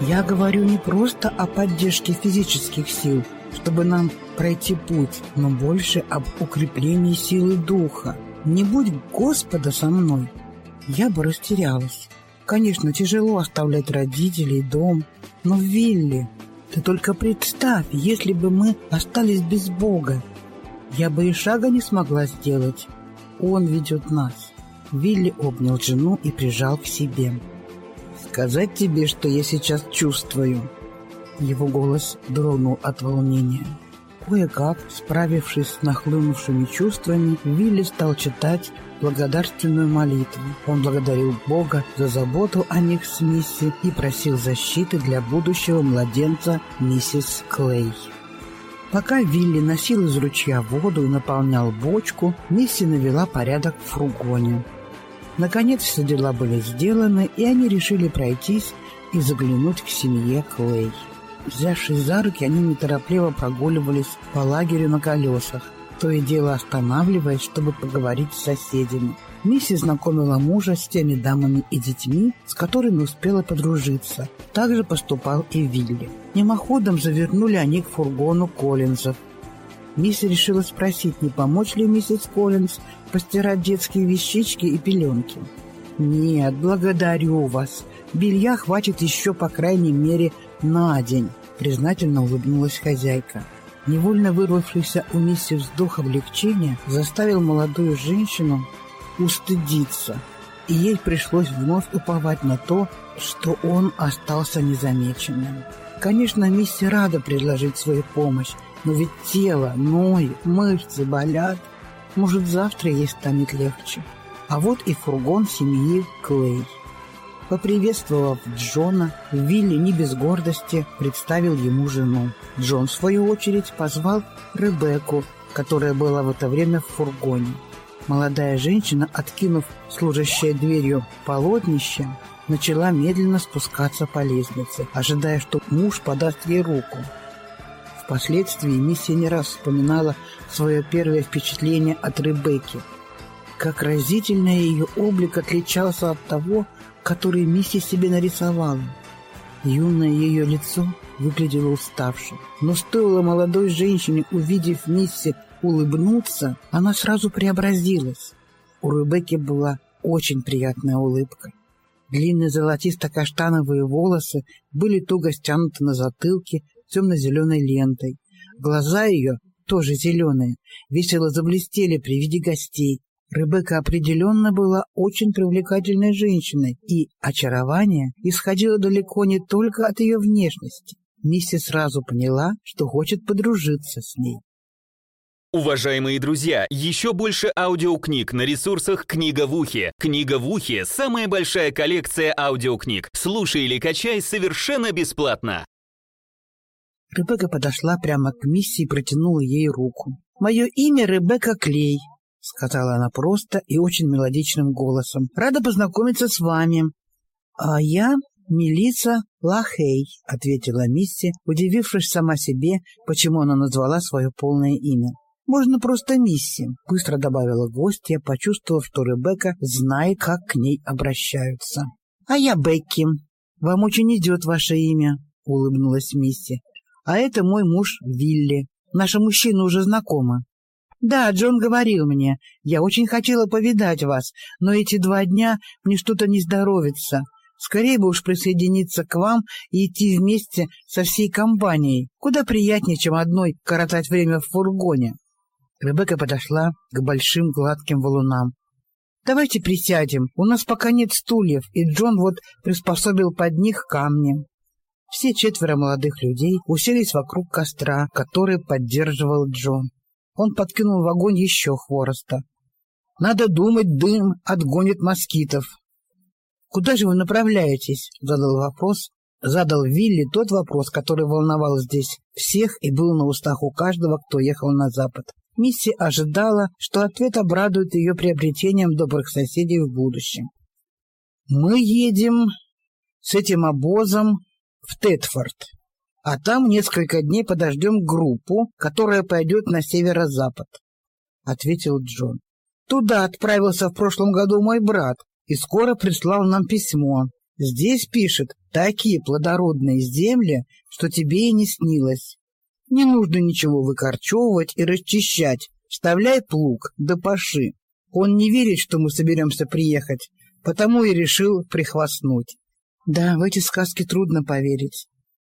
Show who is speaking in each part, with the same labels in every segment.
Speaker 1: Я говорю не просто о поддержке физических сил, чтобы нам пройти путь, но больше об укреплении силы духа. Не будь Господа со мной, я бы растерялась. Конечно, тяжело оставлять родителей, дом, но Вилли, ты только представь, если бы мы остались без Бога, я бы и шага не смогла сделать. Он ведет нас. Вилли обнял жену и прижал к себе. «Сказать тебе, что я сейчас чувствую?» Его голос дрогнул от волнения. Кое-как, справившись с нахлынувшими чувствами, Вилли стал читать благодарственную молитву. Он благодарил Бога за заботу о них с Мисси и просил защиты для будущего младенца миссис Клей. Пока Вилли носил из ручья воду и наполнял бочку, Мисси навела порядок в фургоне. Наконец все дела были сделаны, и они решили пройтись и заглянуть к семье Клей. Взявшись за руки, они неторопливо прогуливались по лагерю на колесах, то и дело останавливаясь, чтобы поговорить с соседями. Мисси знакомила мужа с теми дамами и детьми, с которыми успела подружиться. Так же поступал и Вилли. Мимоходом завернули они к фургону Коллинзов. Мисси решила спросить, не помочь ли миссис Коллинз постирать детские вещички и пеленки. «Нет, благодарю вас. Белья хватит еще, по крайней мере, на день», — признательно улыбнулась хозяйка. Невольно вырвавшийся у миссии вздох облегчения заставил молодую женщину устыдиться, и ей пришлось вновь уповать на то, что он остался незамеченным. Конечно, миссия рада предложить свою помощь, но ведь тело ноет, мышцы болят. Может, завтра ей станет легче. А вот и фургон семьи Клей. Поприветствовав Джона, Вилли не без гордости представил ему жену. Джон, в свою очередь, позвал Ребекку, которая была в это время в фургоне. Молодая женщина, откинув служащее дверью полотнище, начала медленно спускаться по лестнице, ожидая, что муж подаст ей руку. Впоследствии миссия не раз вспоминала свое первое впечатление от Ребекки. Как разительно ее облик отличался от того, который миссия себе нарисовала. Юное ее лицо выглядело уставшим, но стоило молодой женщине, увидев миссию, улыбнуться, она сразу преобразилась. У Ребекки была очень приятная улыбка. Длинные золотисто-каштановые волосы были туго стянуты на затылке темно-зеленой лентой. Глаза ее, тоже зеленые, весело заблестели при виде гостей. Ребекка определенно была очень привлекательной женщиной, и очарование исходило далеко не только от ее внешности. Мисси сразу поняла, что хочет подружиться с ней.
Speaker 2: Уважаемые друзья, еще больше аудиокниг на ресурсах «Книга в ухе». «Книга в ухе» — самая большая коллекция аудиокниг. Слушай или качай совершенно бесплатно.
Speaker 1: Ребекка подошла прямо к Мисси и протянула ей руку. «Мое имя Ребекка Клей», — сказала она просто и очень мелодичным голосом. «Рада познакомиться с вами». «А я Мелиса Лахей», — ответила Мисси, удивившись сама себе, почему она назвала свое полное имя. «Можно просто Мисси», — быстро добавила гостья, почувствовав, что Ребекка знает, как к ней обращаются. «А я Бекки. Вам очень идет ваше имя», — улыбнулась Мисси. «А это мой муж Вилли. Наши мужчины уже знакомы». «Да, Джон говорил мне. Я очень хотела повидать вас, но эти два дня мне что-то не здоровится. Скорее бы уж присоединиться к вам и идти вместе со всей компанией. Куда приятнее, чем одной коротать время в фургоне». Ребекка подошла к большим гладким валунам. «Давайте присядем. У нас пока нет стульев, и Джон вот приспособил под них камни». Все четверо молодых людей уселись вокруг костра, который поддерживал Джон. Он подкинул в огонь еще хвороста. «Надо думать, дым отгонит москитов». «Куда же вы направляетесь?» — задал вопрос. Задал Вилли тот вопрос, который волновал здесь всех и был на устах у каждого, кто ехал на запад. Мисси ожидала, что ответ обрадует ее приобретением добрых соседей в будущем. «Мы едем с этим обозом в Тетфорд, а там несколько дней подождем группу, которая пойдет на северо-запад», — ответил Джон. «Туда отправился в прошлом году мой брат и скоро прислал нам письмо. Здесь пишет такие плодородные земли, что тебе и не снилось. Не нужно ничего выкорчевывать и расчищать. Вставляй плуг, да паши. Он не верит, что мы соберемся приехать, потому и решил прихвастнуть. Да, в эти сказки трудно поверить,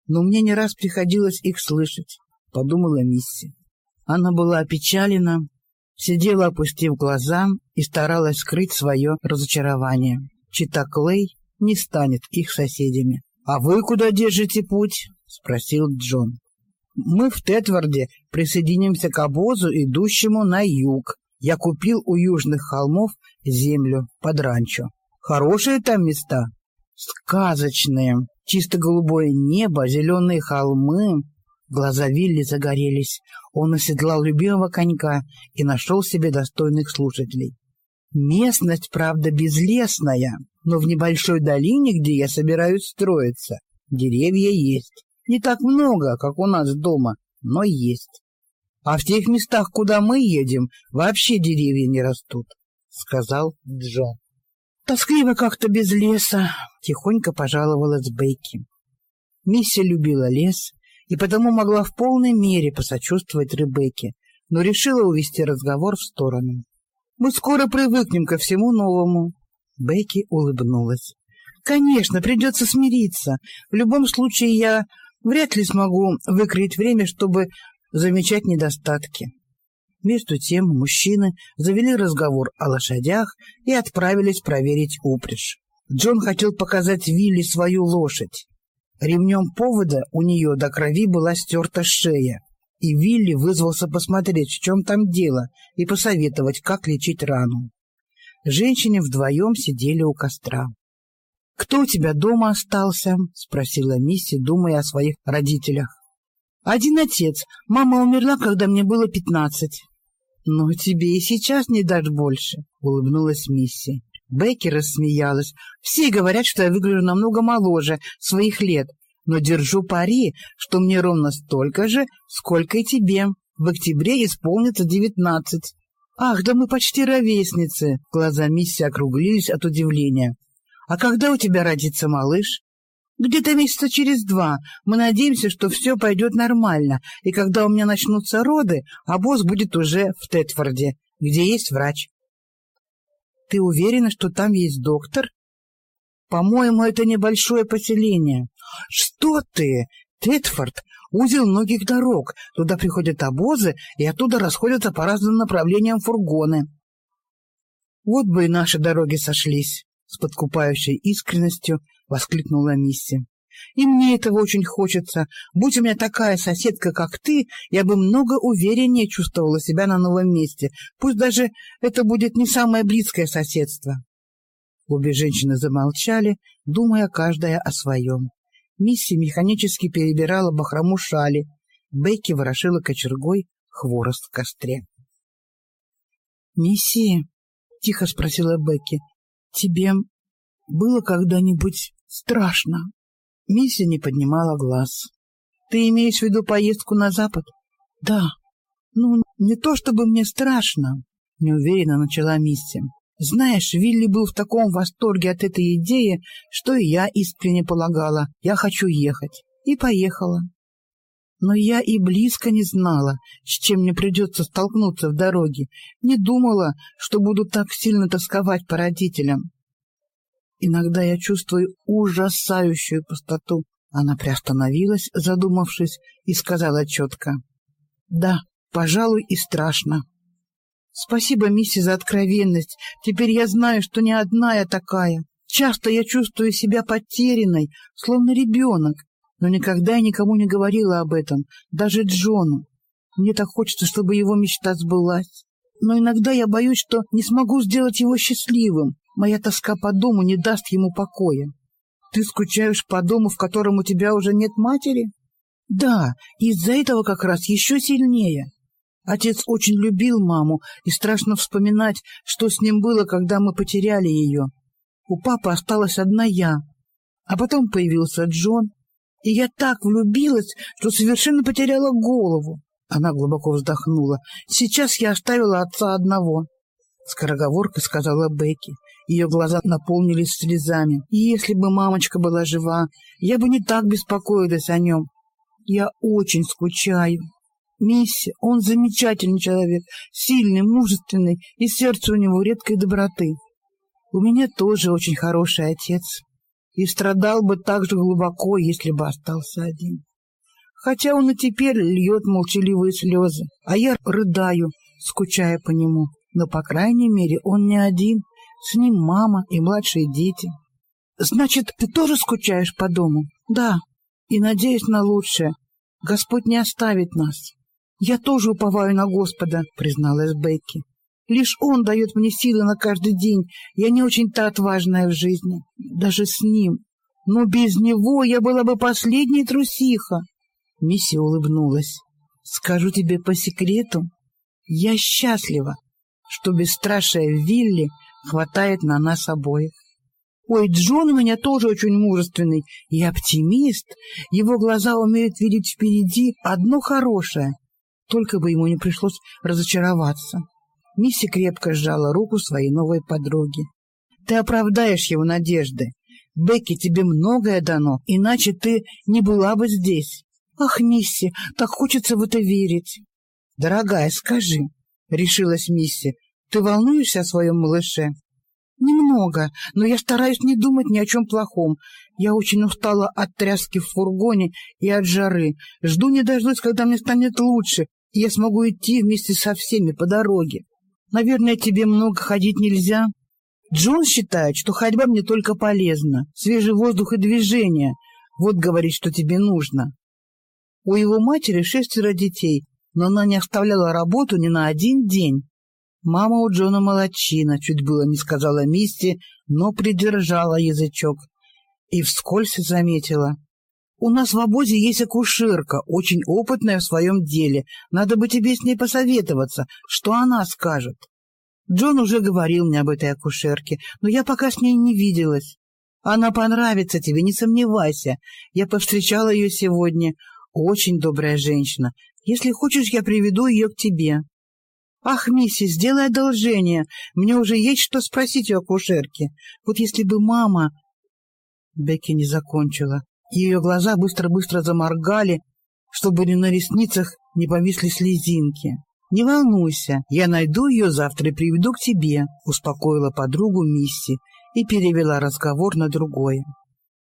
Speaker 1: но мне не раз приходилось их слышать, — подумала Мисси. Она была опечалена, сидела, опустив глаза, и старалась скрыть свое разочарование. Чита Клей не станет их соседями. — А вы куда держите путь? — спросил Джон. — Мы в Тетварде присоединимся к обозу, идущему на юг. Я купил у южных холмов землю под ранчо. Хорошие там места? Сказочные. Чисто голубое небо, зеленые холмы. Глаза Вилли загорелись. Он оседлал любимого конька и нашел себе достойных слушателей. Местность, правда, безлесная, но в небольшой долине, где я собираюсь строиться, деревья есть. Не так много, как у нас дома, но есть. А в тех местах, куда мы едем, вообще деревья не растут, — сказал Джо. Тоскливо как-то без леса, — тихонько пожаловалась Бейки. Миссия любила лес и потому могла в полной мере посочувствовать Ребекке, но решила увести разговор в сторону. Мы скоро привыкнем ко всему новому, Бекки улыбнулась. «Конечно, придется смириться. В любом случае я вряд ли смогу выкроить время, чтобы замечать недостатки». Между тем мужчины завели разговор о лошадях и отправились проверить упряжь. Джон хотел показать Вилли свою лошадь. Ремнем повода у нее до крови была стерта шея, и Вилли вызвался посмотреть, в чем там дело, и посоветовать, как лечить рану. Женщины вдвоем сидели у костра. — Кто у тебя дома остался? — спросила Мисси, думая о своих родителях. — Один отец. Мама умерла, когда мне было пятнадцать. — Но тебе и сейчас не дашь больше, — улыбнулась Мисси. Бекки рассмеялась. Все говорят, что я выгляжу намного моложе своих лет, но держу пари, что мне ровно столько же, сколько и тебе. В октябре исполнится девятнадцать. «Ах, да мы почти ровесницы!» Глаза Мисси округлились от удивления. «А когда у тебя родится малыш?» «Где-то месяца через два. Мы надеемся, что все пойдет нормально, и когда у меня начнутся роды, а босс будет уже в Тетфорде, где есть врач». «Ты уверена, что там есть доктор?» «По-моему, это небольшое поселение». «Что ты? Тетфорд узел многих дорог. Туда приходят обозы, и оттуда расходятся по разным направлениям фургоны. Вот бы и наши дороги сошлись, — с подкупающей искренностью воскликнула Мисси. И мне этого очень хочется. Будь у меня такая соседка, как ты, я бы много увереннее чувствовала себя на новом месте. Пусть даже это будет не самое близкое соседство. Обе женщины замолчали, думая каждая о своем. Мисси механически перебирала бахрому шали. Бекки ворошила кочергой хворост в костре. «Мисси», — тихо спросила Бекки, — «тебе было когда-нибудь страшно?» Мисси не поднимала глаз. «Ты имеешь в виду поездку на запад?» «Да. Ну, не то чтобы мне страшно», — неуверенно начала Мисси. Знаешь, Вилли был в таком восторге от этой идеи, что и я искренне полагала, я хочу ехать. И поехала. Но я и близко не знала, с чем мне придется столкнуться в дороге, не думала, что буду так сильно тосковать по родителям. Иногда я чувствую ужасающую пустоту. Она приостановилась, задумавшись, и сказала четко. «Да, пожалуй, и страшно». Спасибо, миссис, за откровенность. Теперь я знаю, что не одна я такая. Часто я чувствую себя потерянной, словно ребенок, но никогда я никому не говорила об этом, даже Джону. Мне так хочется, чтобы его мечта сбылась. Но иногда я боюсь, что не смогу сделать его счастливым. Моя тоска по дому не даст ему покоя. Ты скучаешь по дому, в котором у тебя уже нет матери? Да, из-за этого как раз еще сильнее. Отец очень любил маму, и страшно вспоминать, что с ним было, когда мы потеряли ее. У папы осталась одна я. А потом появился Джон, и я так влюбилась, что совершенно потеряла голову. Она глубоко вздохнула. Сейчас я оставила отца одного. Скороговоркой сказала Бекки. Ее глаза наполнились слезами. И если бы мамочка была жива, я бы не так беспокоилась о нем. Я очень скучаю. Мисси, он замечательный человек, сильный, мужественный, и сердце у него редкой доброты. У меня тоже очень хороший отец, и страдал бы так же глубоко, если бы остался один. Хотя он и теперь льет молчаливые слезы, а я рыдаю, скучая по нему. Но, по крайней мере, он не один, с ним мама и младшие дети. Значит, ты тоже скучаешь по дому? Да, и надеюсь на лучшее. Господь не оставит нас. Я тоже уповаю на Господа, призналась Бекки. Лишь Он дает мне силы на каждый день. Я не очень-то отважная в жизни, даже с Ним. Но без Него я была бы последней трусиха. Мисси улыбнулась. Скажу тебе по секрету, я счастлива, что бесстрашие Вилли хватает на нас обоих. Ой, Джон у меня тоже очень мужественный и оптимист. Его глаза умеют видеть впереди одно хорошее. Только бы ему не пришлось разочароваться. Мисси крепко сжала руку своей новой подруги. Ты оправдаешь его надежды. Бекки, тебе многое дано, иначе ты не была бы здесь. Ах, Мисси, так хочется в это верить. Дорогая, скажи, — решилась Мисси, — ты волнуешься о своем малыше? Немного, но я стараюсь не думать ни о чем плохом. Я очень устала от тряски в фургоне и от жары. Жду не дождусь, когда мне станет лучше, и я смогу идти вместе со всеми по дороге. Наверное, тебе много ходить нельзя. Джон считает, что ходьба мне только полезна. Свежий воздух и движение. Вот говорит, что тебе нужно. У его матери шестеро детей, но она не оставляла работу ни на один день. Мама у Джона молодчина, чуть было не сказала Мисти, но придержала язычок. И вскользь заметила. У нас в обозе есть акушерка, очень опытная в своем деле. Надо бы тебе с ней посоветоваться. Что она скажет? Джон уже говорил мне об этой акушерке, но я пока с ней не виделась. Она понравится тебе, не сомневайся. Я повстречала ее сегодня. Очень добрая женщина. Если хочешь, я приведу ее к тебе. Ах, миссис, сделай одолжение. Мне уже есть что спросить у акушерки. Вот если бы мама... Бекки не закончила. Ее глаза быстро-быстро заморгали, чтобы на ресницах не повисли слезинки. «Не волнуйся, я найду ее завтра и приведу к тебе», — успокоила подругу Мисси и перевела разговор на другое.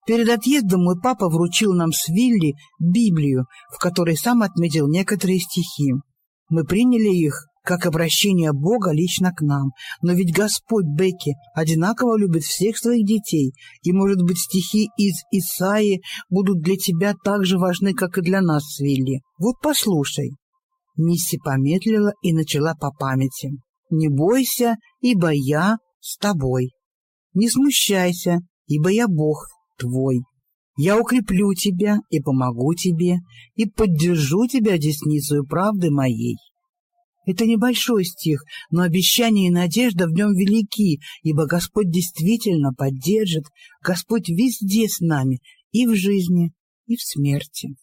Speaker 1: Перед отъездом мой папа вручил нам с Вилли Библию, в которой сам отметил некоторые стихи. Мы приняли их как обращение Бога лично к нам. Но ведь Господь Бекки одинаково любит всех своих детей, и, может быть, стихи из Исаии будут для тебя так же важны, как и для нас с Вилли. Вот послушай. Мисси помедлила и начала по памяти. «Не бойся, ибо я с тобой. Не смущайся, ибо я Бог твой. Я укреплю тебя и помогу тебе, и поддержу тебя десницей правды моей. Это небольшой стих, но обещание и надежда в нем велики, ибо Господь действительно поддержит, Господь везде с нами, и в жизни, и в смерти.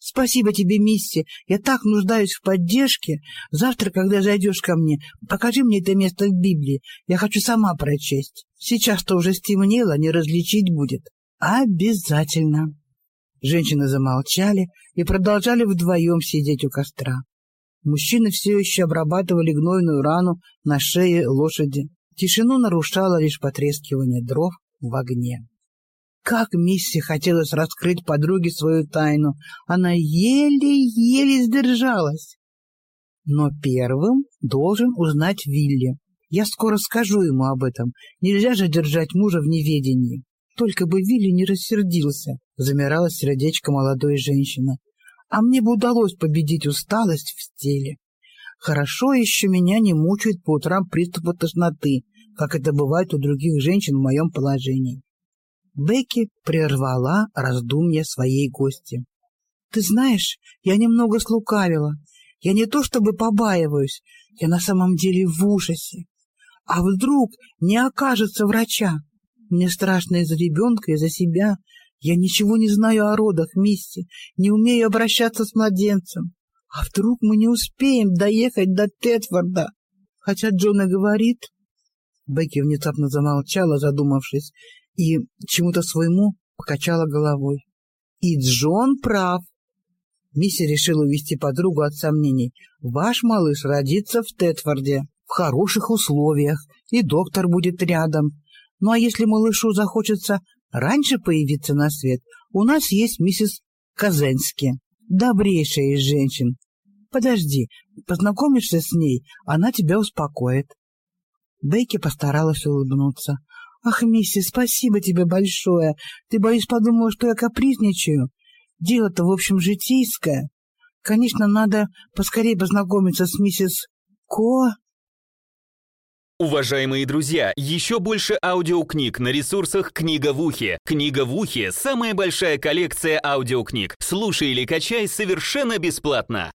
Speaker 1: Спасибо тебе, Мисси, я так нуждаюсь в поддержке. Завтра, когда зайдешь ко мне, покажи мне это место в Библии, я хочу сама прочесть. Сейчас-то уже стемнело, не различить будет. Обязательно. Женщины замолчали и продолжали вдвоем сидеть у костра. Мужчины все еще обрабатывали гнойную рану на шее лошади. Тишину нарушало лишь потрескивание дров в огне. Как Мисси хотелось раскрыть подруге свою тайну, она еле-еле сдержалась. Но первым должен узнать Вилли. Я скоро скажу ему об этом. Нельзя же держать мужа в неведении. Только бы Вилли не рассердился, замирала сердечко молодой женщины а мне бы удалось победить усталость в теле. Хорошо еще меня не мучают по утрам приступы тошноты, как это бывает у других женщин в моем положении. Бекки прервала раздумья своей гости. — Ты знаешь, я немного слукавила. Я не то чтобы побаиваюсь, я на самом деле в ужасе. А вдруг не окажется врача? Мне страшно из-за ребенка, из-за себя, я ничего не знаю о родах, Мисси, не умею обращаться с младенцем. А вдруг мы не успеем доехать до Тетфорда? Хотя Джона говорит... Бекки внезапно замолчала, задумавшись, и чему-то своему покачала головой. И Джон прав. Мисси решила увести подругу от сомнений. Ваш малыш родится в Тетфорде, в хороших условиях, и доктор будет рядом. Ну а если малышу захочется раньше появиться на свет, у нас есть миссис Казенски, добрейшая из женщин. Подожди, познакомишься с ней, она тебя успокоит. Бейки постаралась улыбнуться. «Ах, миссис, спасибо тебе большое. Ты, боюсь, подумала, что я капризничаю. Дело-то, в общем, житейское. Конечно, надо поскорее познакомиться с миссис Ко...»
Speaker 2: Уважаемые друзья, еще больше аудиокниг на ресурсах «Книга в ухе». «Книга в ухе» — самая большая коллекция аудиокниг. Слушай или качай совершенно бесплатно.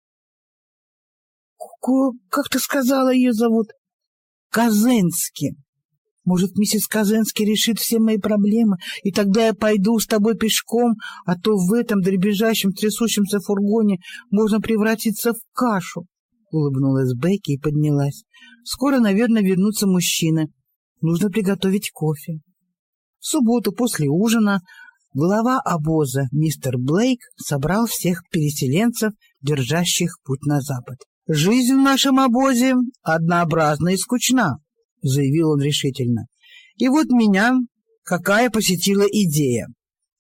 Speaker 1: «Ко... как ты сказала, ее зовут?» «Казенски. Может, миссис Казенски решит все мои проблемы, и тогда я пойду с тобой пешком, а то в этом дребезжащем трясущемся фургоне можно превратиться в кашу». Улыбнулась Бекки и поднялась. «Скоро, наверное, вернутся мужчины. Нужно приготовить кофе». В субботу после ужина глава обоза мистер Блейк собрал всех переселенцев, держащих путь на запад. «Жизнь в нашем обозе однообразна и скучна», — заявил он решительно. «И вот меня какая посетила идея.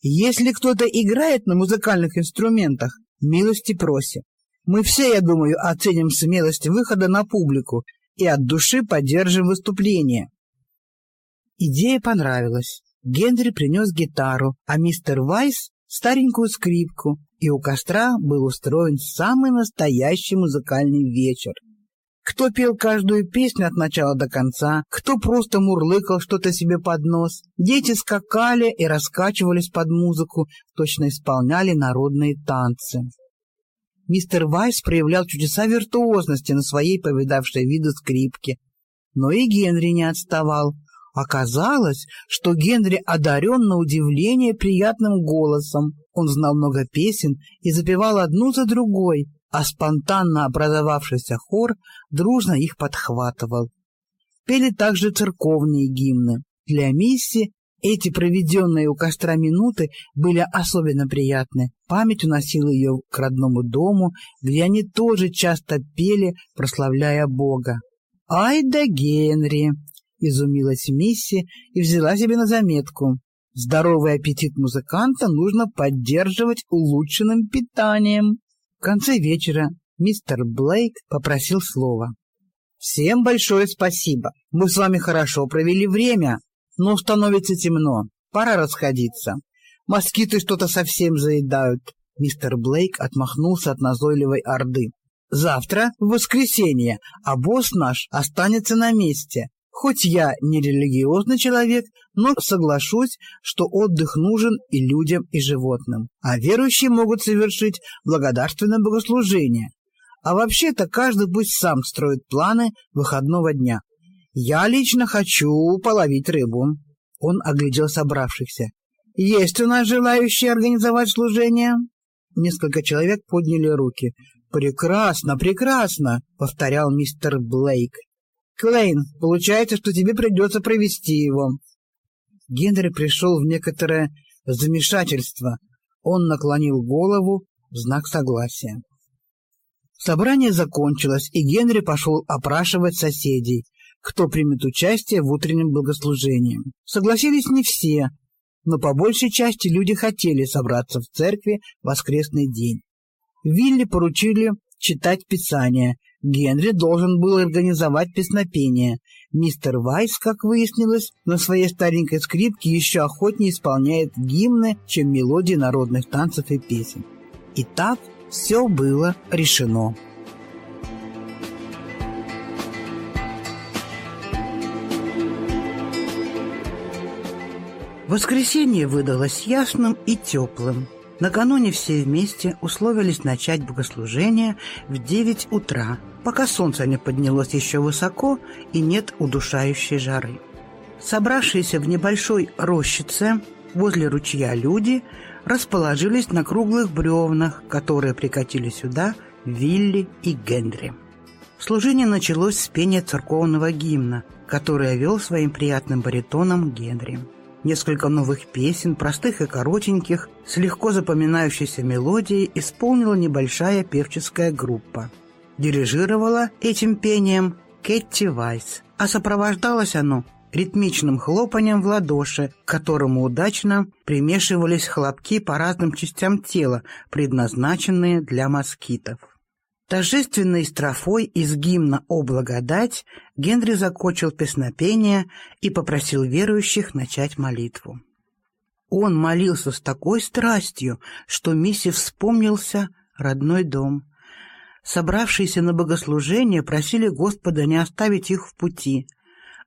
Speaker 1: Если кто-то играет на музыкальных инструментах, милости просим. Мы все, я думаю, оценим смелость выхода на публику и от души поддержим выступление. Идея понравилась. Генри принес гитару, а мистер Вайс — старенькую скрипку, и у костра был устроен самый настоящий музыкальный вечер. Кто пел каждую песню от начала до конца, кто просто мурлыкал что-то себе под нос. Дети скакали и раскачивались под музыку, точно исполняли народные танцы. Мистер Вайс проявлял чудеса виртуозности на своей повидавшей виду скрипке. Но и Генри не отставал. Оказалось, что Генри одарен на удивление приятным голосом. Он знал много песен и запевал одну за другой, а спонтанно образовавшийся хор дружно их подхватывал. Пели также церковные гимны. Для Мисси эти проведенные у костра минуты были особенно приятны. Память уносила ее к родному дому, где они тоже часто пели, прославляя Бога. «Ай да Генри!» — изумилась Мисси и взяла себе на заметку. «Здоровый аппетит музыканта нужно поддерживать улучшенным питанием». В конце вечера мистер Блейк попросил слова. «Всем большое спасибо. Мы с вами хорошо провели время. Но становится темно. Пора расходиться. Москиты что-то совсем заедают. Мистер Блейк отмахнулся от назойливой орды. Завтра, в воскресенье, а босс наш останется на месте. Хоть я не религиозный человек, но соглашусь, что отдых нужен и людям, и животным. А верующие могут совершить благодарственное богослужение. А вообще-то каждый пусть сам строит планы выходного дня. «Я лично хочу половить рыбу». Он оглядел собравшихся. «Есть у нас желающие организовать служение?» Несколько человек подняли руки. «Прекрасно, прекрасно!» — повторял мистер Блейк. «Клейн, получается, что тебе придется провести его». Генри пришел в некоторое замешательство. Он наклонил голову в знак согласия. Собрание закончилось, и Генри пошел опрашивать соседей кто примет участие в утреннем богослужении. Согласились не все, но по большей части люди хотели собраться в церкви в воскресный день. Вилли поручили читать Писание, Генри должен был организовать песнопение. Мистер Вайс, как выяснилось, на своей старенькой скрипке еще охотнее исполняет гимны, чем мелодии народных танцев и песен. И так все было решено. Воскресенье выдалось ясным и теплым. Накануне все вместе условились начать богослужение в девять утра, пока солнце не поднялось еще высоко и нет удушающей жары. Собравшиеся в небольшой рощице возле ручья люди расположились на круглых бревнах, которые прикатили сюда Вилли и Генри. Служение началось с пения церковного гимна, которое вел своим приятным баритоном Генри. Несколько новых песен, простых и коротеньких, с легко запоминающейся мелодией исполнила небольшая певческая группа. Дирижировала этим пением Кэти Вайс, а сопровождалось оно ритмичным хлопанием в ладоши, к которому удачно примешивались хлопки по разным частям тела, предназначенные для москитов. Торжественной строфой из гимна «О благодать» Генри закончил песнопение и попросил верующих начать молитву. Он молился с такой страстью, что Мисси вспомнился родной дом. Собравшиеся на богослужение просили Господа не оставить их в пути.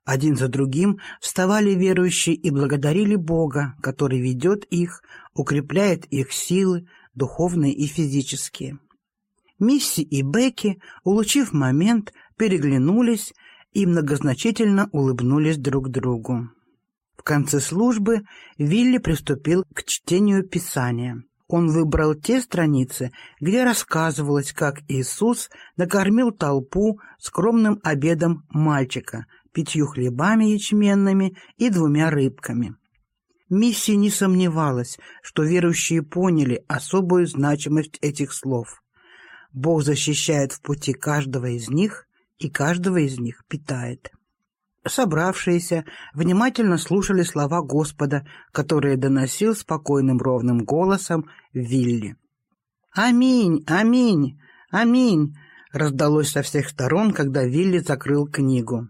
Speaker 1: Один за другим вставали верующие и благодарили Бога, который ведет их, укрепляет их силы, духовные и физические. Мисси и Бекки, улучив момент, переглянулись и многозначительно улыбнулись друг другу. В конце службы Вилли приступил к чтению Писания. Он выбрал те страницы, где рассказывалось, как Иисус накормил толпу скромным обедом мальчика, пятью хлебами ячменными и двумя рыбками. Мисси не сомневалась, что верующие поняли особую значимость этих слов. Бог защищает в пути каждого из них и каждого из них питает. Собравшиеся внимательно слушали слова Господа, которые доносил спокойным ровным голосом Вилли. «Аминь! Аминь! Аминь!» раздалось со всех сторон, когда Вилли закрыл книгу.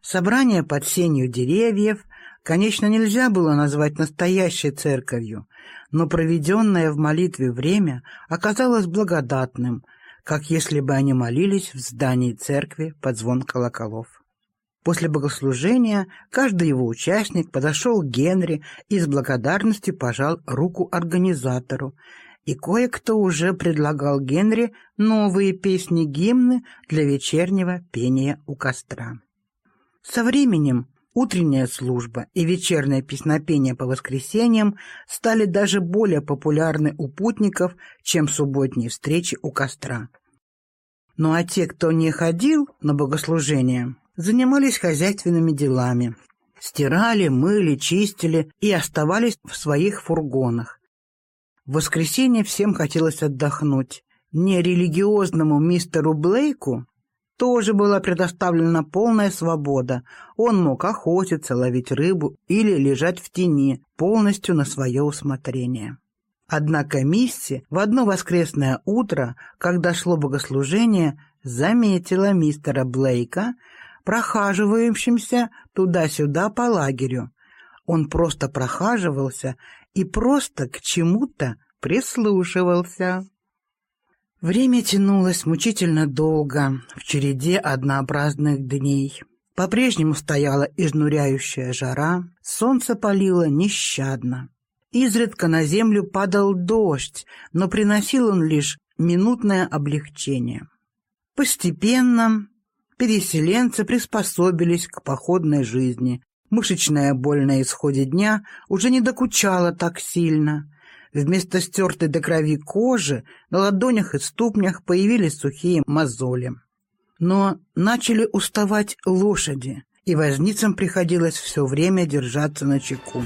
Speaker 1: Собрание под сенью деревьев, конечно, нельзя было назвать настоящей церковью, но проведенное в молитве время оказалось благодатным, как если бы они молились в здании церкви под звон колоколов. После богослужения каждый его участник подошел к Генри и с благодарностью пожал руку организатору, и кое-кто уже предлагал Генри новые песни-гимны для вечернего пения у костра. Со временем Утренняя служба и вечернее песнопение по воскресеньям стали даже более популярны у путников, чем субботние встречи у костра. Ну а те, кто не ходил на богослужение, занимались хозяйственными делами. Стирали, мыли, чистили и оставались в своих фургонах. В воскресенье всем хотелось отдохнуть. Не религиозному мистеру Блейку тоже была предоставлена полная свобода. Он мог охотиться, ловить рыбу или лежать в тени, полностью на свое усмотрение. Однако Мисси в одно воскресное утро, когда шло богослужение, заметила мистера Блейка, прохаживающимся туда-сюда по лагерю. Он просто прохаживался и просто к чему-то прислушивался. Время тянулось мучительно долго, в череде однообразных дней. По-прежнему стояла изнуряющая жара, солнце палило нещадно. Изредка на землю падал дождь, но приносил он лишь минутное облегчение. Постепенно переселенцы приспособились к походной жизни. Мышечная боль на исходе дня уже не докучала так сильно. Вместо стертой до крови кожи на ладонях и ступнях появились сухие мозоли. Но начали уставать лошади, и возницам приходилось все время держаться на чеку.